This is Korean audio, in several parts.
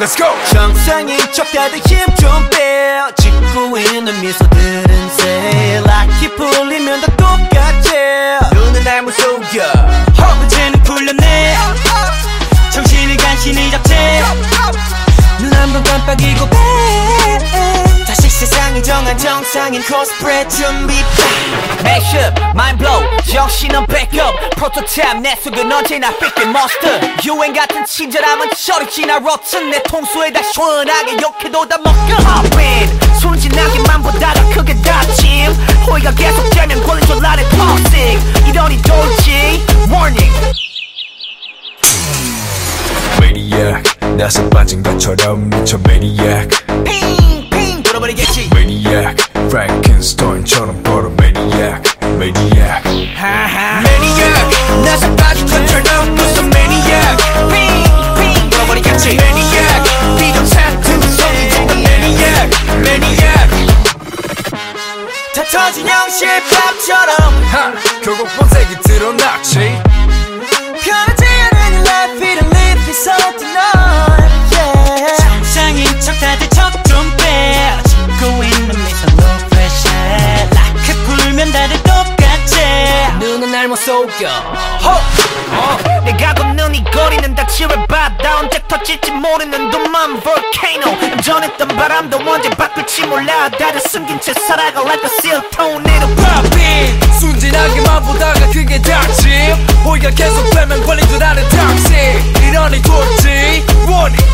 Let's go 정상인 척 다들 힘좀 빼. 짓고 있는 미소들은 새. 락이 풀리면 다 똑같지. 눈은 날 무속여. 문제는 풀렸네 정신을 간신히 잡채 눈 한 번 깜빡이고 빼. 다시 세상이 정한 정상인 코스프레 준비. Mashup, mind 정신은. 프로토타입 내 속은 언제나 삐끗 monster. 유행 같은 친절함은 저리 지나 rotten. 내 통수에 다 시원하게 욕해도 다 먹겨. Hop in, 순진하게만 보다가 크게 다침. 호의가 계속되면 권리줄 아래 toxic. 이러니 돌지. Warning. Maniac 나서 빠진 것처럼 미쳐 Maniac 핑핑 돌아버리겠지. 터진 형실밥처럼. 하 결국 본색이 드러났지. 편하지 않은 이 life it live is so tonight yeah. 정상인 척 다들 척좀빼. 짓고 있는 미소 no pressure. 락해 풀면 다들 똑같지 눈은 날 못 속여. 어. 내가 걷는 이 거리는 다 지뢰바 다 언제 터질지 모르는 둠만 volcano. 전했던 바람도 언제 바뀔지 몰라. 다들 숨긴 채 살아가 like a seal tornado popping 순진하게만 보다가 그게 닥치 호의가 계속되면 걸린 줄 아는 닥치 이러니 돌지 Warning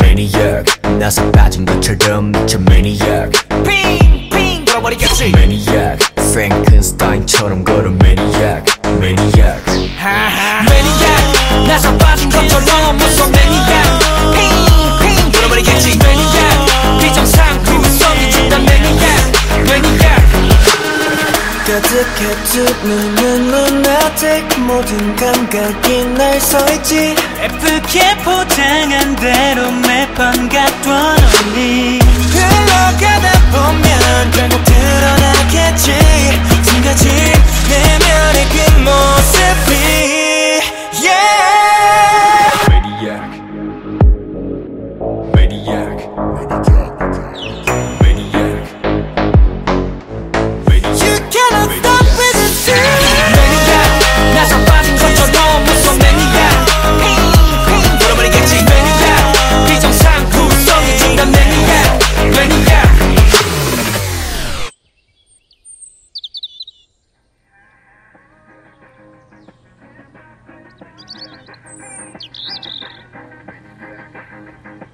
Maniac 나서 빠진 것처럼 미쳐 Maniac. 핑핑 돌아버리겠지. Maniac Frankenstein처럼 걸어 Maniac Maniac Maniac 나서 빠진 것처럼 무슨 Maniac 핑핑 돌아버리겠지 Maniac 비정상투성이 진단 Maniac Maniac 가득해 두 눈은 lunatic 모든 감각이 날 서있지. 예쁘게 포장한 대로 매번 갖던 언니 흘러가다 보면 결국 드러나겠지. 두 가지 내면의 그 모습이 yeah Thank you.